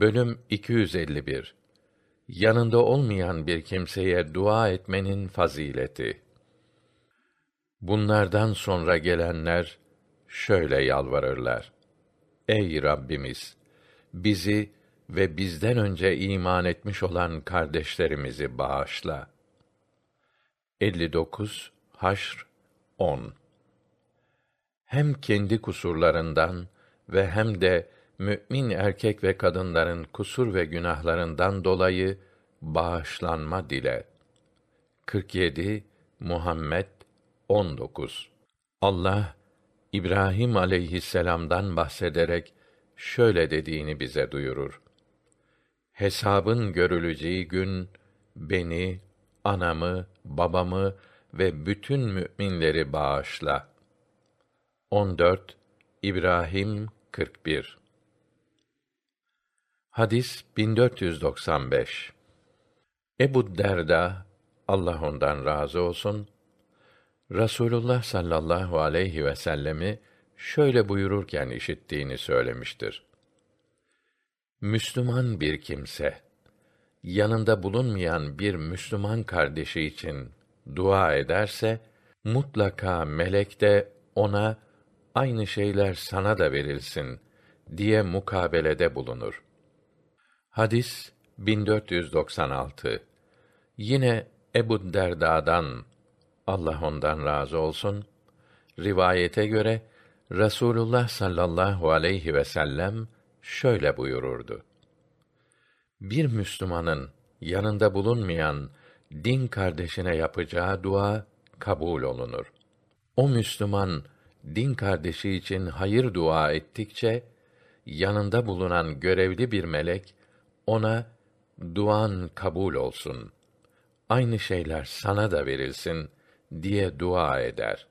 Bölüm 251 Yanında olmayan bir kimseye dua etmenin fazileti. Bunlardan sonra gelenler şöyle yalvarırlar. Ey Rabbimiz! Bizi ve bizden önce iman etmiş olan kardeşlerimizi bağışla. 59 Haşr 10 Hem kendi kusurlarından ve hem de mümin erkek ve kadınların kusur ve günahlarından dolayı bağışlanma dile. 47 Muhammed 19 Allah İbrahim aleyhisselam'dan bahsederek şöyle dediğini bize duyurur. Hesabın görüleceği gün beni, anamı, babamı ve bütün müminleri bağışla. 14 İbrahim 41 Hadis 1495 Ebu Derda Allah ondan razı olsun Rasulullah sallallahu aleyhi ve sellemi şöyle buyururken işittiğini söylemiştir. Müslüman bir kimse yanında bulunmayan bir Müslüman kardeşi için dua ederse mutlaka melek de ona aynı şeyler sana da verilsin diye mukabelede bulunur. Hadis 1496. Yine Ebu Derda'dan Allah ondan razı olsun rivayete göre Rasulullah sallallahu aleyhi ve sellem şöyle buyururdu. Bir Müslümanın yanında bulunmayan din kardeşine yapacağı dua kabul olunur. O Müslüman din kardeşi için hayır dua ettikçe yanında bulunan görevli bir melek ona duan kabul olsun. Aynı şeyler sana da verilsin diye dua eder.